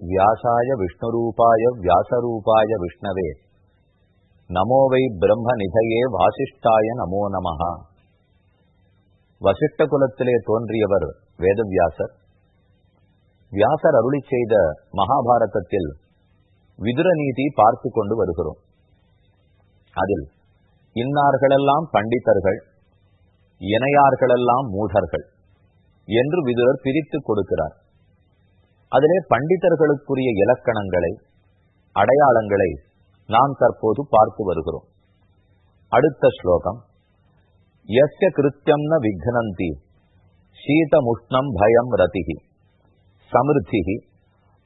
வியாசாய விஷ்ணுரூபாய வியாசரூபாய விஷ்ணவே நமோ வை பிரம்ம நிதையே வாசிஷ்டாய நமோ நமஹா வசிஷ்ட குலத்திலே தோன்றியவர் வேதவியாசர் வியாசர் அருளி செய்த மகாபாரதத்தில் விதுர நீதி பார்த்து கொண்டு வருகிறோம் அதில் இன்னார்களெல்லாம் பண்டிதர்கள் இணையார்களெல்லாம் மூடர்கள் என்று விதுரர் பிரித்து கொடுக்கிறார் அதிலே பண்டிதர்களுக்குரிய இலக்கணங்களை அடையாளங்களை நாம் தற்போது பார்த்து வருகிறோம். அடுத்த ஸ்லோகம். எஸ்ய கிருத்தியம் ந விக்னந்தி சீதமுஷ்ணம் பயம் ரதிகி சமிருத்தி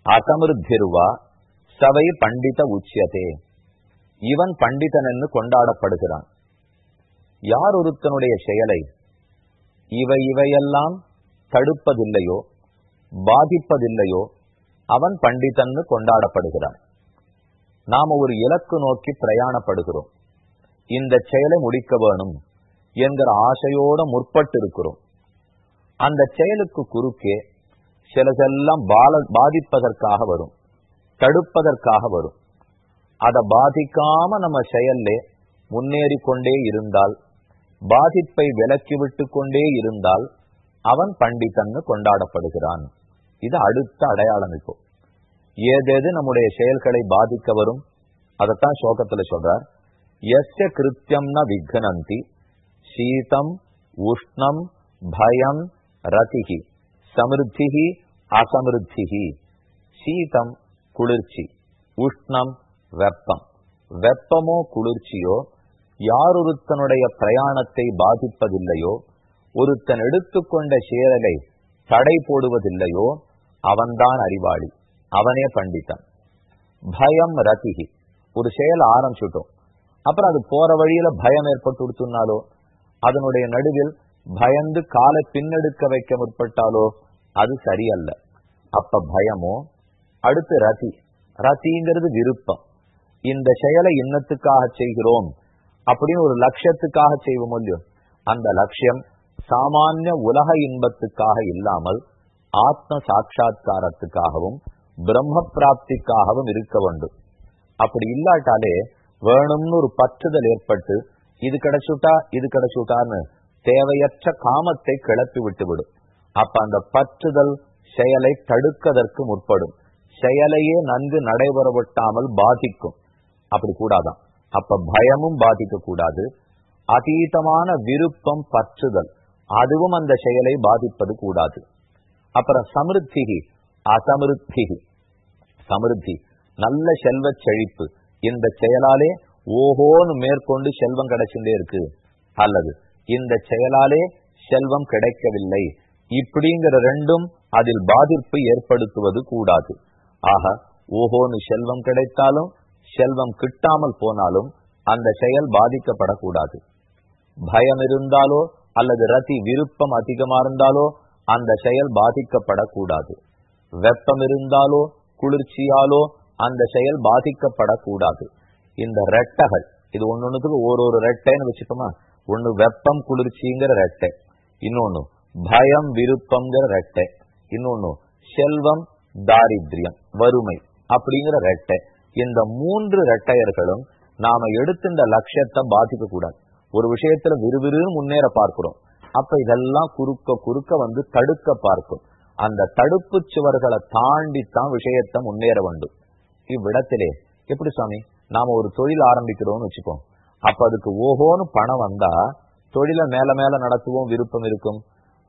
அசமிருத்திருவா சவை பண்டித உச்சியதே இவன் பண்டிதன் என்று கொண்டாடப்படுகிறான் யார் ஒருத்தனுடைய செயலை இவை இவையெல்லாம் தடுப்பதில்லையோ பாதிப்பதில்லையோ அவன் பண்டிதன்னு கொண்டாடப்படுகிறான். நாம ஒரு இலக்கு நோக்கி பிரயாணப்படுகிறோம். இந்த செயலை முடிக்க வேணும் என்கிற ஆசையோட முற்பட்டு இருக்கிறோம் அந்த செயலுக்கு குறுக்கே சிலதெல்லாம் பால பாதிப்பதற்காக வரும் தடுப்பதற்காக வரும். அதை பாதிக்காம நம்ம செயல்லே முன்னேறி கொண்டே இருந்தால் பாதிப்பை விலக்கி விட்டு கொண்டே இருந்தால் அவன் பண்டிதன்னு கொண்டாடப்படுகிறான். இது அடுத்த அடையாளம் இப்போ. ஏதேது நம்முடைய செயல்களை பாதிக்க வரும்? அதைத்தான் சோகத்துல சொல்றார். எஸ்ய கிருத்தியம்னா விக்னந்தி சீதம் உஷ்ணம் பயம் ரதிகி சமிருத்திகி அசமிருத்திகி சீதம் குளிர்ச்சி. உஷ்ணம் வெப்பம். வெப்பமோ குளிர்ச்சியோ யாரொருத்தனுடைய பிரயாணத்தை பாதிப்பதில்லையோ ஒருத்தன் எடுத்துக்கொண்ட சேரலை தடை போடுவதில்லையோ அவன்தான் அறிவாளி. அவனே பண்டிதன். பயம் ரதிகி ஒரு செயல் ஆரம்பிச்சுட்டோம். அப்புறம் அது போற வழியில பயம் ஏற்பட்டு கொடுத்துனாலோ அதனுடைய நடுவில் பயந்து காலை பின்னெடுக்க வைக்க முற்பட்டாலோ அது சரியல்ல. அப்ப பயமோ? அடுத்து ரதி ரதிங்கிறது விருப்பம். இந்த செயலை இன்னத்துக்காக செய்கிறோம் அப்படின்னு ஒரு லட்சியத்துக்காக செய்வோம் இல்லையோ? அந்த லட்சியம் சாமானிய உலக இன்பத்துக்காக இல்லாமல் ஆத்ம சாட்சா்காரத்துக்காகவும் பிரம்ம பிராப்திக்காகவும் இருக்க வேண்டும். அப்படி இல்லாட்டாலே வேணும்னு ஒரு பற்றுதல் ஏற்பட்டு இது கிடைச்சுட்டா இது கிடைச்சுட்டான்னு தேவையற்ற காமத்தை கிளப்பி விட்டுவிடும். அப்ப அந்த பற்றுதல் செயலை தடுக்கதற்கு முற்படும். செயலையே நன்கு நடைபெற விட்டாமல் பாதிக்கும். அப்படி கூடாதான். அப்ப பயமும் பாதிக்க கூடாது அதீதமான விருப்பம் பற்றுதல். அதுவும் அந்த செயலை பாதிப்பது கூடாது. அப்புறம் சமிருத்திகி அசமிருத்திகி. சமிருத்தி நல்ல செல்வ செழிப்பு. இந்த செயலாலே ஓஹோன்னு மேற்கொண்டு செல்வம் கிடைச்சுட்டே இருக்கு. அல்லது இந்த செயலாலே செல்வம் கிடைக்கவில்லை. இப்படிங்கிற ரெண்டும் அதில் பாதிப்பு ஏற்படுத்துவது கூடாது. ஆக ஓஹோன்னு செல்வம் கிடைத்தாலும் செல்வம் கிட்டாமல் போனாலும் அந்த செயல் பாதிக்கப்படக்கூடாது. பயம் இருந்தாலோ அல்லது ரதி விருப்பம் அதிகமா இருந்தாலோ அந்த செயல் பாதிக்கப்படக்கூடாது. வெப்பம் இருந்தாலோ குளிர்ச்சியாலோ அந்த செயல் பாதிக்கப்படக்கூடாது. இந்த ரெட்டைகள் இது ஒன்னொன்னுக்கு ஒரு ஒரு ரெட்டைன்னு வச்சுக்கோமா? ஒன்னு வெப்பம் குளிர்ச்சிங்கிற ரெட்டை. இன்னொன்னு பயம் விருப்பம்ங்கிற ரெட்டை. இன்னொன்னு செல்வம் தாரித்யம் வறுமை அப்படிங்கிற ரெட்டை. இந்த மூன்று ரெட்டையர்களும் நாம எடுத்து இந்த லட்சியத்தை பாதிக்க கூடாது ஒரு விஷயத்துல விறுவிறுன்னு முன்னேற பார்க்கிறோம். அப்ப இதெல்லாம் குறுக்க குறுக்க வந்து தடுக்க பார்க்கும். அந்த தடுப்பு சுவர்களை தாண்டித்தான் விஷயத்த முன்னேற வேண்டும். இவ்விடத்திலே எப்படி சுவாமி? நாம ஒரு தொழில் ஆரம்பிக்கிறோம்னு வச்சுக்கோம் அப்ப அதுக்கு ஓஹோன்னு பணம் வந்தா தொழிலை மேல மேல நடத்துவோம் விருப்பம் இருக்கும்.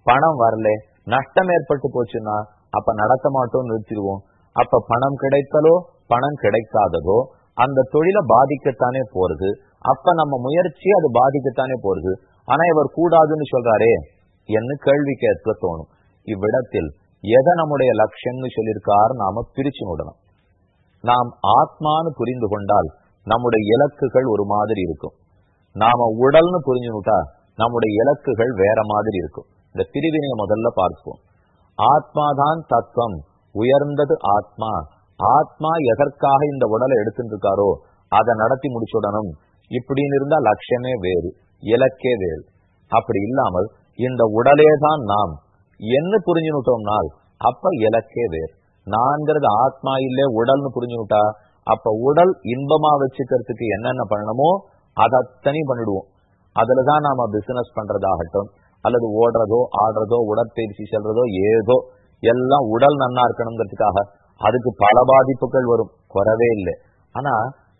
பணம் வரல நஷ்டம் ஏற்பட்டு போச்சுன்னா அப்ப நடத்த மாட்டோம் நிறுத்திடுவோம். அப்ப பணம் கிடைத்தலோ பணம் கிடைக்காததோ அந்த தொழிலை பாதிக்கத்தானே போறது? அப்ப நம்ம முயற்சி அது பாதிக்கத்தானே போறது? ஆனா இவர் கூடாதுன்னு சொல்றாரே என்ன கேள்வி கேட்க தோணும். இவ்விடத்தில் எதை நம்முடைய லட்சியம்னு சொல்லியிருக்காரு நாம பிரிச்சு விடணும் நாம் ஆத்மான்னு புரிந்து கொண்டால் நம்முடைய இலக்குகள் ஒரு மாதிரி இருக்கும். நாம உடல்னு புரிஞ்சுனுட்டா நம்முடைய இலக்குகள் வேற மாதிரி இருக்கும். இந்த பிரிவினையை முதல்ல பார்ப்போம். ஆத்மாதான் தத்துவம். உயர்ந்தது ஆத்மா. ஆத்மா எதற்காக இந்த உடலை எடுத்துட்டு இருக்காரோ அதை நடத்தி முடிச்சுடணும். இப்படின்னு இருந்தா லட்சியமே வேறு. இலக்கே வேறு. அப்படி இல்லாமல் இந்த உடலே தான் நாம். என்ன புரிஞ்சுனுட்டோம்னால் அப்ப இலக்கே வேறு. நான்கிறது ஆத்மா இல்லே உடல்னு புரிஞ்சுனுட்டா அப்ப உடல் இன்பமா வச்சுக்கிறதுக்கு என்னென்ன பண்ணணுமோ அதத்தனி பண்ணிடுவோம். அதுலதான் நாம பிசினஸ் பண்றதாகட்டும் அல்லது ஓடுறதோ ஆடுறதோ உடற்பயிற்சி செல்றதோ ஏதோ எல்லாம் உடல் நன்னா இருக்கணுங்கிறதுக்காக அதுக்கு பல பாதிப்புகள் வரும். குறவே இல்லை. ஆனா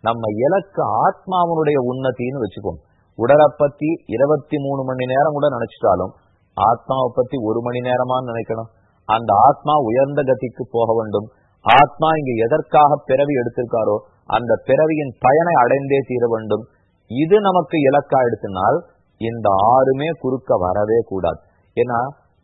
நம்ம இலக்கு ஆத்மாவனுடைய உன்னத்தின்னு வச்சுக்கோம் உடலை பத்தி இருபத்தி மூணு மணி நேரம் கூட நினைச்சிட்டாலும் ஆத்மாவை பத்தி ஒரு மணி நேரமா நினைக்கணும். அந்த ஆத்மா உயர்ந்த கதிக்கு போக வேண்டும். ஆத்மா இங்க எதற்காக பிறவி எடுத்திருக்காரோ அந்த பிறவியின் பயனை அடைந்தே தீர வேண்டும். இது நமக்கு இலக்கா எடுத்தினால் இந்த ஆறுமே குறுக்க வரவே கூடாது. ஏன்னா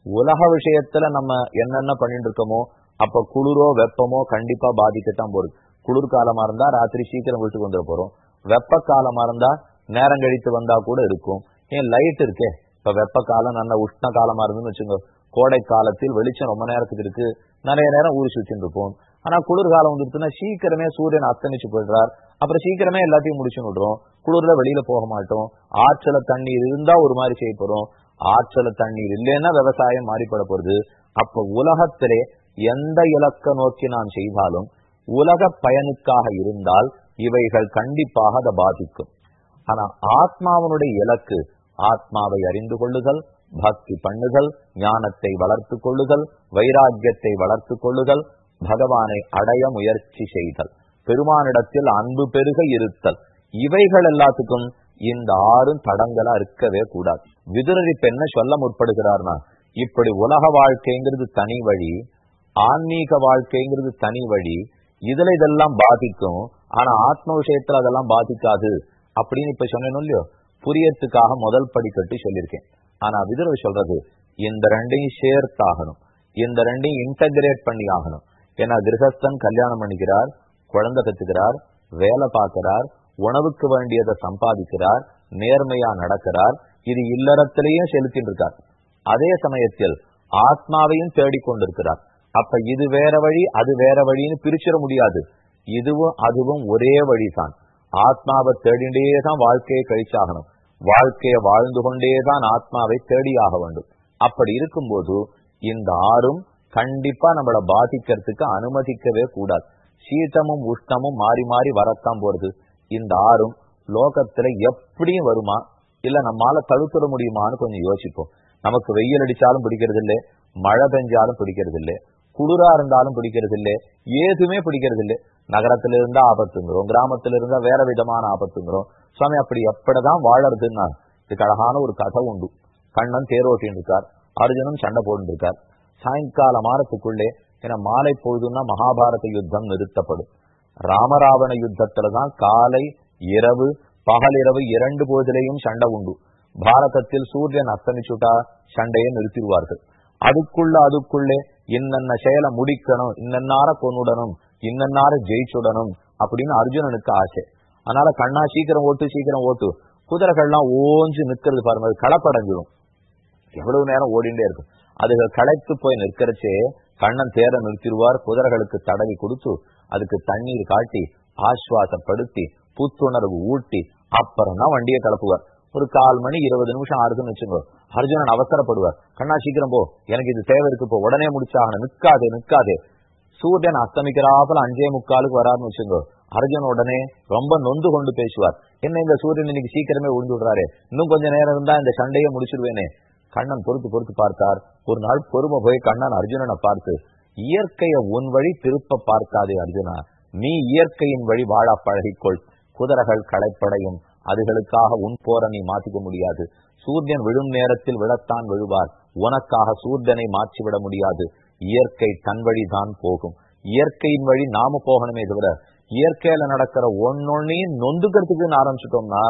உலக விஷயத்துல நம்ம என்னென்ன பண்ணிட்டு இருக்கோமோ அப்ப குளிரோ வெப்பமோ கண்டிப்பா பாதிக்கத்தான் போகுது. குளிர்காலமா இருந்தா ராத்திரி சீக்கிரம் வீட்டுக்கு வந்துட போறோம். வெப்ப காலமா இருந்தா நேரம் கழித்து வந்தா கூட இருக்கும். ஏன் லைட் இருக்கே. இப்ப வெப்ப காலம் நல்ல உஷ்ண காலமா இருந்துன்னு வச்சுங்க கோடை காலத்தில் வெளிச்சம் ரொம்ப நேரத்துக்கு இருக்கு. நிறைய நேரம் ஊறி சுத்தின்னு இருப்போம். ஆனா குளிர்காலம் வந்துருச்சுன்னா சீக்கிரமே சூரியன் அஸ்தமிச்சு போயிடுறார். அப்புறம் சீக்கிரமே எல்லாத்தையும் முடிச்சு விடுறோம். குளிர்ல வெளியில போக மாட்டோம். ஆற்றல தண்ணீர் இருந்தா ஒரு மாதிரி செய்ய போறோம். ஆற்றல தண்ணீர் இல்லைன்னா விவசாயம் மாறிப்பட போறது. அப்ப உலகத்திலே எந்த இலக்க நோக்கி நாம் செய்தாலும் உலக பயனுக்காக இருந்தால் இவைகள் கண்டிப்பாக அதை பாதிக்கும். ஆனா ஆத்மாவனுடைய இலக்கு ஆத்மாவை அறிந்து கொள்ளுதல் பக்தி பண்ணுதல் ஞானத்தை வளர்த்து கொள்ளுதல் வைராக்கியத்தை வளர்த்து கொள்ளுதல் பகவானை அடைய முயற்சி செய்தல் பெருமானிடத்தில் அன்பு பெருக இருத்தல். இவைகள் எல்லாத்துக்கும் இந்த ஆறும் தடங்களா இருக்கவே கூடாது. விதுரடி பெண்ண சொல்ல முற்படுகிறார்னா இப்படி உலக வாழ்க்கைங்கிறது தனி வழி ஆன்மீக வாழ்க்கைங்கிறது தனி வழி இதுல இதெல்லாம் பாதிக்கும். ஆனா ஆத்ம விஷயத்துல அதெல்லாம் பாதிக்காது. அப்படின்னு இப்ப சொன்னேன் இல்லையோ? புரியறதுக்காக முதல் படிக்கட்டு சொல்லியிருக்கேன். ஆனா விதுரர் சொல்றது இந்த ரெண்டையும் சேர்த்தாகணும். இந்த ரெண்டையும் இன்டகிரேட் பண்ணி ஆகணும். ஏன்னா கிரகஸ்தன் கல்யாணம் பண்ணிக்கிறார் குழந்தை கத்துக்கிறார் வேலை பார்க்கிறார் உணவுக்கு வேண்டியதை சம்பாதிக்கிறார் நேர்மையா நடக்கிறார் இது இல்லறத்திலேயும் செலுத்திட்டு இருக்கார் அதே சமயத்தில் ஆத்மாவையும் தேடிக்கொண்டிருக்கிறார் அப்ப இது வேற வழி அது வேற வழின்னு பிரிச்சிட முடியாது. இதுவும் அதுவும் ஒரே வழிதான். ஆத்மாவை தேடிண்டே தான் வாழ்க்கையை கழிச்சாகணும். வாழ்க்கையை வாழ்ந்து கொண்டேதான் ஆத்மாவை தேடியாக வேண்டும். அப்படி இருக்கும்போது இந்த ஆறும் கண்டிப்பா நம்மளை பாதிக்கிறதுக்கு அனுமதிக்கவே கூடாது. சீதமும் உஷ்ணமும் மாறி மாறி வரத்தான் போறது. இந்த ஆறும் லோகத்துல எப்படியும் வருமா? இல்ல நம்மால தடுத்துட முடியுமான்னு கொஞ்சம் யோசிப்போம். நமக்கு வெயில் அடிச்சாலும் பிடிக்கிறது இல்லை மழை பெஞ்சாலும் பிடிக்கிறது இல்லை குளிரா இருந்தாலும் பிடிக்கிறது இல்லை ஏதுமே பிடிக்கிறது இல்லை நகரத்துல இருந்தா ஆபத்துங்கிறோம் கிராமத்துல இருந்தா வேற விதமான ஆபத்துங்கிறோம் சுவாமி அப்படி எப்படிதான் வாழறதுன்னா இதுக்கு அழகான ஒரு கதை உண்டு. கண்ணன் தேரோட்டின்னு இருக்கார் அர்ஜுனன் சண்டை போட்டு இருக்கார் சாயங்கால மாதத்துக்குள்ளே ஏன்னா மாலை பொழுதுன்னா மகாபாரத யுத்தம் நிறுத்தப்படும். ராமராவண யுத்தத்துலதான் காலை இரவு பகலிரவு இரண்டு போதிலையும் சண்டை உண்டு. பாரதத்தில் சூரியன் அஸ்தமிச்சுட்டா சண்டையை நிறுத்திடுவார்கள். அதுக்குள்ள அதுக்குள்ளே இன்னென்ன செயலை முடிக்கணும் இன்னென்னார கொண்டுடணும் இன்னன்னாரு ஜெயிச்சுடணும் அப்படின்னு அர்ஜுனனுக்கு ஆசை. அதனால கண்ணா சீக்கிரம் ஓட்டு சீக்கிரம் ஓட்டு. குதிரைகள்லாம் ஓஞ்சு நிக்கிறது பாருங்க அது களப்படைஞ்சிடும் எவ்வளவு நேரம் ஓடிண்டே இருக்கும். அதுகள் களைத்து போய் நிற்கிறச்சே கண்ணன் தேர நிறுத்திடுவார் குதிரைகளுக்கு தடவி கொடுத்து அதுக்கு தண்ணீர் காட்டி ஆஸ்வாசப்படுத்தி புத்துணர்வு ஊட்டி அப்புறம் தான் வண்டியை கிளப்புவார். ஒரு கால் மணி இருபது நிமிஷம் ஆறுதுன்னு வச்சுக்கோ அர்ஜுனன் அவசரப்படுவார். கண்ணா சீக்கிரம் போ எனக்கு இது தேவை இருக்கு போ. உடனே முடிச்சாகணும். நிக்காதே நிக்காதே. சூரியன் அஸ்தமிக்கிறாப்புல அஞ்சே முக்காலுக்கு வராருன்னு வச்சுக்கோ. அர்ஜுன் உடனே ரொம்ப நொந்து கொண்டு பேசுவார். என்ன இந்த சூரியன் இன்னைக்கு சீக்கிரமே விழுந்து விடுறாரு. இன்னும் கொஞ்ச நேரம் இருந்தா இந்த சண்டையை முடிச்சிருவேனே. கண்ணன் பொறுத்து பொறுத்து பார்த்தார். ஒரு நாள் பொறுமை போய் கண்ணன் அர்ஜுனனை பார்த்து இயற்கைய உன் வழி திருப்ப பார்க்காதே அர்ஜுனா. நீ இயற்கையின் வழி வாழ பழகிக்கொள். குதிரைகள் களைப்படையும். அதுகளுக்காக உன் போற நீ மாத்திக்க முடியாது. சூரியன் விழும் நேரத்தில் விழத்தான் விழுவார். உனக்காக சூரியனை மாற்றிவிட முடியாது. இயற்கை தன் வழிதான் போகும். இயற்கையின் வழி நாம போகணுமே தவிர இயற்கையில நடக்கிற ஒன்னொன்னையும் நொந்துக்கிறதுக்குன்னு ஆரம்பிச்சிட்டோம்னா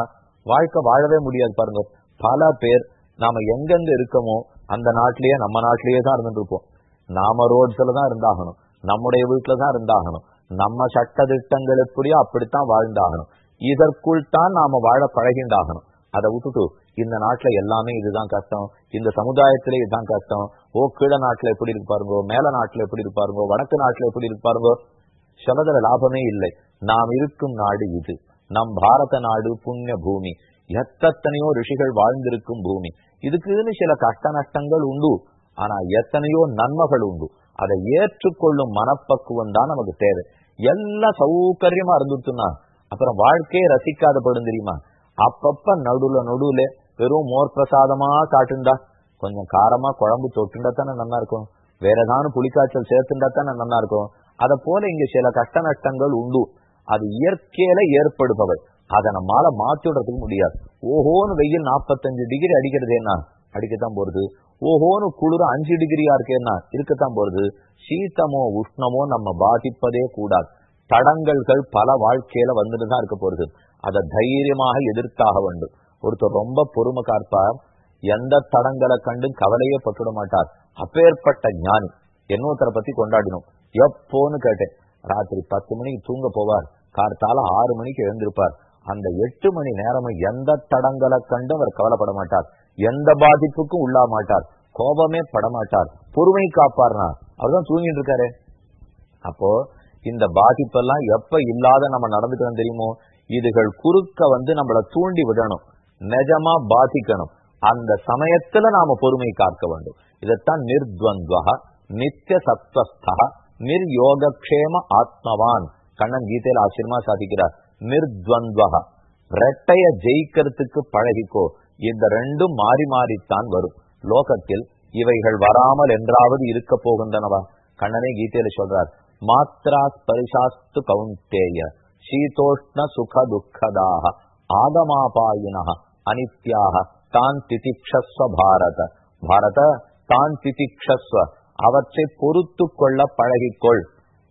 வாழ்க்கை வாழவே முடியாது பாருங்க. பல பேர் நாம எங்கெங்க இருக்கோமோ அந்த நாட்டிலேயே நம்ம நாட்டிலேயே தான் இருந்துட்டு இருப்போம் நாம ரோட்ஸ்ல தான் இருந்தாகணும். நம்முடைய வீட்டுல தான் இருந்தாகணும். நம்ம சட்ட திட்டங்கள் எப்படியோ அப்படித்தான் வாழ்ந்தாகணும். இதற்குள் தான் நாம வாழ பழகின்றாகணும் அதை விட்டுட்டு இந்த நாட்டுல எல்லாமே இதுதான் கஷ்டம். இந்த சமுதாயத்திலே இதுதான் கஷ்டம். ஓ கீழ நாட்டுல எப்படி இருப்பாருங்கோ மேல நாட்டுல எப்படி இருப்பாருங்கோ வடக்கு நாட்டுல எப்படி இருப்பாருங்கோ சமதல லாபமே இல்லை. நாம் இருக்கும் நாடு இது. நம் பாரத நாடு புண்ணிய பூமி. எத்தனையோ ரிஷிகள் வாழ்ந்திருக்கும் பூமி. இதுக்குன்னு சில கஷ்ட நஷ்டங்கள் உண்டு. ஆனா எத்தனையோ நன்மைகள் உண்டு. அதை ஏற்றுக்கொள்ளும் மனப்பக்குவம் தான் நமக்கு தேவை. எல்லாம் சௌகரியமா இருந்துட்டுனா அப்புறம் வாழ்க்கையை ரசிக்காத படும் தெரியுமா? அப்பப்ப நடுவுல நடுவுல வெறும் மோர் பிரசாதமா காட்டுண்டா கொஞ்சம் காரமா குழம்பு தொட்டுண்டா தானே நல்லா இருக்கும். வேற ஏதாவது புளிக்காய்ச்சல் சேர்த்துண்டா தானே நல்லா இருக்கும். அத போல இங்க சில கஷ்ட நஷ்டங்கள் உண்டு. அது இயற்கையில ஏற்படுபவை. அதை நம்மால மாத்திடுறதுக்கு முடியாது. ஓஹோன்னு வெயில் நாற்பத்தஞ்சு டிகிரி அடிக்கிறது என்ன? அடிக்கத்தான் போறது. ஓஹோன்னு குளிர அஞ்சு டிகிரியா இருக்கேன்னா இருக்கத்தான் போறது. சீத்தமோ உஷ்ணமோ நம்ம பாதிப்பதே கூடாது. தடங்கல்கள் பல வாழ்க்கையில வந்துட்டு தான் இருக்க போறது. அதை தைரியமாக எதிர்த்தாக வேண்டும். ஒருத்தர் ரொம்ப பொறுமை காப்பார் எந்த தடங்களை கண்டும் கவலையே பட்டுட மாட்டார். அப்பேற்பட்ட ஞானி. இன்னொருத்தரை பத்தி கொண்டாடினோம். எப்போன்னு கேட்டேன். ராத்திரி பத்து மணிக்கு தூங்க போவார். கார்த்தால ஆறு மணிக்கு எழுந்திருப்பார். அந்த எட்டு மணி நேரமும் எந்த தடங்களை கண்டு அவர் கவலைப்பட மாட்டார். எந்த பாதிப்புக்கும் உள்ளா மாட்டார். கோபமே படமாட்டார் பொறுமை காப்பார்னா அவர்தான் தூங்கிட்டு இருக்காரு. அப்போ இந்த பாதிப்பெல்லாம் எப்ப இல்லாத நம்ம நடந்துக்கணும் தெரியுமோ? இதுகள் குறுக்க வந்து நம்மளை தூண்டி விடணும். நிஜமா பாதிக்கணும். அந்த சமயத்துல நாம பொறுமை காக்க வேண்டும். இதத்தான் நிர்த்வந்த்வா நித்திய சத்வஸ்தா நிர்யோகக்ஷேம ஆத்மவான். கண்ணன் கீதையில ஆச்சரியமா சாதிக்கிறார். நிர்த்வந்த்வா ரெட்டைய ஜெயிக்கிறதுக்கு பழகிக்கோ. இந்த ரெண்டும் மாறி மாறித்தான் வரும். லோகத்தில் இவைகள் வராமல் என்றாவது இருக்க போகின்றனவா? கண்ணனே கீதையில சொல்றார் மாத்ரா ஸ்பரிசாஸ்து கவுந்தேய சீதோஷ்ண சுக துக்கதாக ஆகமாபாயினா அனித்யாக தான் திதிக்ஷஸ்வ பாரத பாரத தான் திதிக்ஷஸ்வ அவற்றை பொறுத்து கொள்ள பழகிக்கொள்।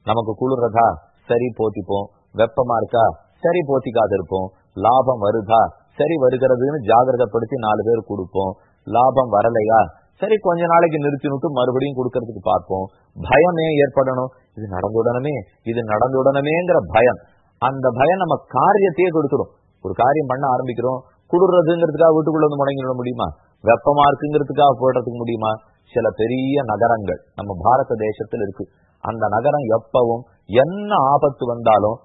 நமக்கு குளிர்றதா? சரி போத்திப்போம். வெப்பமா இருக்கா? சரி போத்திக்காது இருப்போம் லாபம் வருதா? சரி வருகிறதுன்னு ஜாகிரதப்படுத்தி நாலு பேர் கொடுப்போம். லாபம் வரலையா? சரி கொஞ்ச நாளைக்கு நிறுத்தினுட்டு மறுபடியும் கொடுக்கறதுக்கு பார்ப்போம். பயமே ஏற்படணும். இது நடந்துடனமே இது நடந்துடனமேங்கிற பயம். அந்த பயம் நம்ம காரியத்தையே கொடுத்துடும் ஒரு காரியம் பண்ண ஆரம்பிக்கிறோம். குடுறதுங்கிறதுக்காக வீட்டுக்குள்ள வந்து முடங்கிட முடியுமா? வெப்பமா இருக்குங்கிறதுக்காக போடுறதுக்கு முடியுமா? சில பெரிய நகரங்கள் நம்ம பாரத தேசத்தில் இருக்கு. அந்த நகரம் எப்பவும் என்ன ஆபத்து வந்தாலும்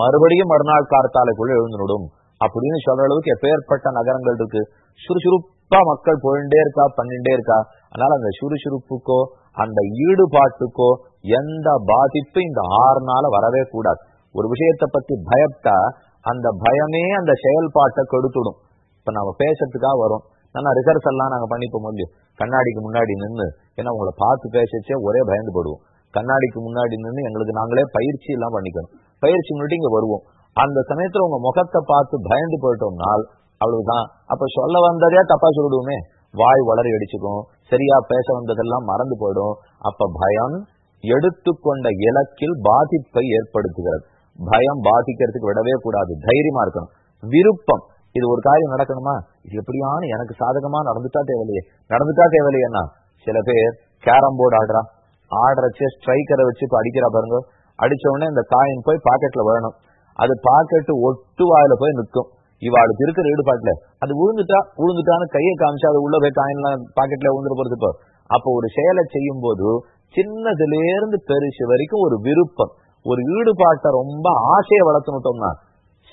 மறுபடியும் மறுநாள் கார்த்தாலைக்குள்ள எழுந்துடும் அப்படின்னு சொல்ற அளவுக்கு எப்பேற்பட்ட நகரங்கள் இருக்கு. சுறுசுறுப்பா மக்கள் போயிட்டே இருக்கா பண்ணிட்டே இருக்கா? அதனால அந்த சுறுசுறுப்புக்கோ அந்த ஈடுபாட்டுக்கோ எந்த பாதிப்பும் இந்த ஆறு நாள வரவே கூடாது. ஒரு விஷயத்தை பத்தி பயப்பட்டா அந்த பயமே அந்த செயல்பாட்டை கெடுத்துடும். இப்ப நம்ம பேசுறதுக்காக வரும். நல்லா ரிசர்ஸ் எல்லாம் நாங்க பண்ணிப்ப முடியும் கண்ணாடிக்கு முன்னாடி நின்று ஏன்னா உங்களை பார்த்து பேசச்சே ஒரே பயந்து போடுவோம் கண்ணாடிக்கு முன்னாடி நின்று எங்களுக்கு நாங்களே பயிற்சி எல்லாம் பண்ணிக்கணும். பயிற்சி முன்னாடி இங்க வருவோம். அந்த சமயத்துல உங்க முகத்தை பார்த்து பயந்து போயிட்டோம்னால் அவ்வளவுதான். அப்ப சொல்ல வந்ததே தப்பா சொல்லிடுவோமே. வாய் வளரி அடிச்சுக்கும். சரியா பேச வந்ததெல்லாம் மறந்து போயிடும். அப்ப பயம் எடுத்துக்கொண்ட இலக்கில் பாதிப்பை ஏற்படுத்துகிறது. பயம் பாதிக்கிறதுக்கு விடவே கூடாது. தைரியமா இருக்கணும். விருப்பம். இது ஒரு காரியம் நடக்கணுமா? இது எப்படியான எனக்கு சாதகமா நடந்துட்டா தேவையில்லையே. நடந்துட்டா தேவையில்லையேன்னா சில பேர் கேரம் போர்டு ஆடுறா. ஆடுறச்சே ஸ்ட்ரைக்கரை வச்சு இப்ப அடிக்கிறா பாருங்க. அடிச்ச உடனே இந்த காயின் போய் பாக்கெட்ல வேணும் அது பாக்கெட்டு ஒட்டு வாயில போய் நிற்கும். இவாளுக்கு இருக்கிற ஈடுபாட்டுல. அது விழுந்துட்டா உழுந்துட்டான்னு கையை காமிச்சா அது உள்ள போய் காயின்லாம் பாக்கெட்ல உழுந்துட்டு போறது இப்போ. அப்போ ஒரு செயலை செய்யும் போது சின்னதுல இருந்து பெருசு வரைக்கும் ஒரு விருப்பம். ஒரு ஈடுபாட்டை ரொம்ப ஆசையை வளர்த்துனுட்டோம்னா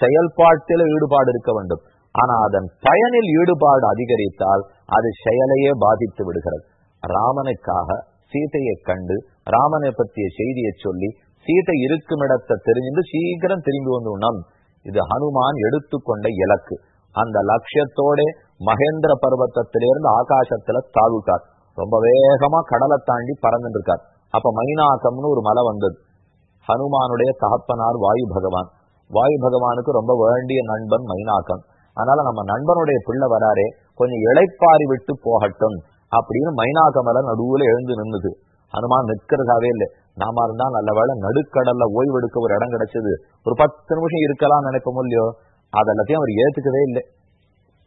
செயல்பாட்டில ஈடுபாடு இருக்க வேண்டும். ஆனா அதன் பயனில் ஈடுபாடு அதிகரித்தால் அது செயலையே பாதித்து விடுகிறது. ராமனுக்காக சீதையை கண்டு ராமனை பற்றிய செய்தியை சொல்லி சீதை இருக்கும் இடத்தை தெரிஞ்சுட்டு சீக்கிரம் திரும்பி வந்து இது ஹனுமான் எடுத்துக்கொண்ட இலக்கு. அந்த லட்சியத்தோட மகேந்திர பர்வத்தத்திலிருந்து ஆகாசத்துல தாவிட்டார். ரொம்ப வேகமா கடலை தாண்டி பறந்துட்டு இருக்கார். அப்ப மைனாக்கம்னு ஒரு மலை வந்தது. ஹனுமானுடைய தகப்பனார் வாயு பகவான். வாயு பகவானுக்கு ரொம்ப வேண்டிய நண்பன் மைனாக்கம். அதனால நம்ம நண்பனுடைய பிள்ளை வராரே கொஞ்சம் இழைப்பாரி விட்டு போகட்டும் அப்படின்னு மைனாக்கமல நடுவுல எழுந்து நின்னுது. அனுமான் நிற்கிறதாவே இல்லை. நாம இருந்தா நல்ல வேலை நடுக்கடல்ல ஓய்வெடுக்க ஒரு இடம் கிடைச்சது. ஒரு பத்து நிமிஷம் இருக்கலாம் நினைப்போம் இல்லையோ அதெல்லாத்தையும் அவர் ஏத்துக்கவே இல்லை.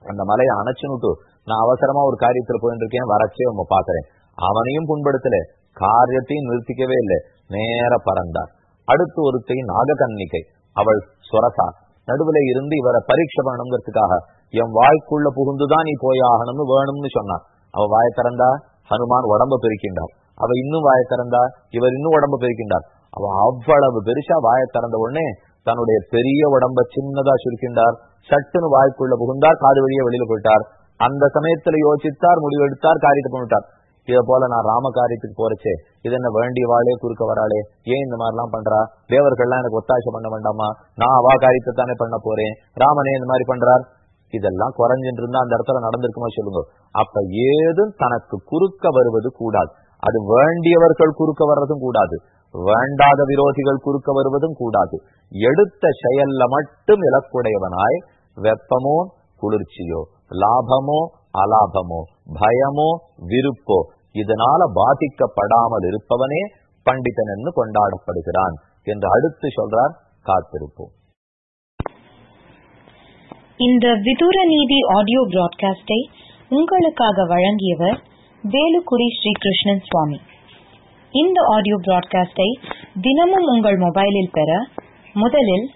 அந்த மலையை அணைச்சுனுட்டு நான் அவசரமா ஒரு காரியத்துல போயிட்டு இருக்கேன் வரச்சே உங்க பாக்குறேன் அவனையும் புண்படுத்தல. காரியத்தையும் நிறுத்திக்கவே இல்லை. நேர பறந்தார். அடுத்து ஒருத்தை நாகக்கன்னிக்கை அவள் சொரசா. நடுவுல இருந்து இவரை பரீட்சை பண்ணணுங்கிறதுக்காக என் வாய்க்குள்ள புகுந்துதான் நீ போயாகணும்னு வேணும்னு சொன்னான். அவ வாய திறந்தா ஹனுமான் உடம்ப பெருக்கின்றார். அவ இன்னும் வாய திறந்தா இவர் இன்னும் உடம்ப பெருக்கின்றார். அவ அவ்வளவு பெருசா வாய திறந்த உடனே தன்னுடைய பெரிய உடம்ப சின்னதா சுருக்கின்றார். சட்டுன்னு வாய்க்குள்ள புகுந்தார் காது வழியே வெளியில போயிட்டார். அந்த சமயத்துல யோசித்தார் முடிவெடுத்தார் காரியத்தை பண்ணிட்டார் இதை போல நான் ராம காரியத்துக்கு போறச்சே இது என்ன வேண்டிய வாழே குறுக்க வராளே ஏன் இந்த மாதிரி எல்லாம் பண்றா? தேவர்கள்லாம் எனக்கு ஒத்தாசை பண்ண வேண்டாமா? நான் அவா காரியத்தை தானே பண்ண போறேன். ராமனே இந்த மாதிரி பண்றார்? இதெல்லாம் குறைஞ்சிட்டு இருந்தா அந்த இடத்துல நடந்திருக்குமா சொல்லுங்க. அப்ப ஏதும் தனக்கு குறுக்க வருவது கூடாது. அது வேண்டியவர்கள் குறுக்க வர்றதும் கூடாது. வேண்டாத விரோதிகள் குறுக்க வருவதும் கூடாது. எடுத்த செயல்ல மட்டும் இலக்குடையவனாய் வெப்பமோ குளிர்ச்சியோ லாபமோ அலாபமோ பயமோ விருப்போ இதனால பாதிக்கப்படாமல் இருப்பவனே பண்டிதன் என்று கொண்டாடப்படுகிறான் என்று அடுத்து சொல்றார் காத்திருப்போம். இந்த விதூர நீதி ஆடியோ பிராட்காஸ்டை உங்களுக்காக வழங்கியவர் வேலுக்குடி ஸ்ரீகிருஷ்ணன் சுவாமி. இந்த ஆடியோ பிராட்காஸ்டை தினமும் உங்கள் மொபைலில் பெற முதலில்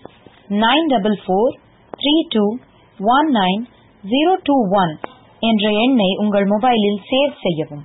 nine double four three two one nine zero two one என்ற எண்ணை உங்கள் மொபைலில் சேவ் செய்யவும்.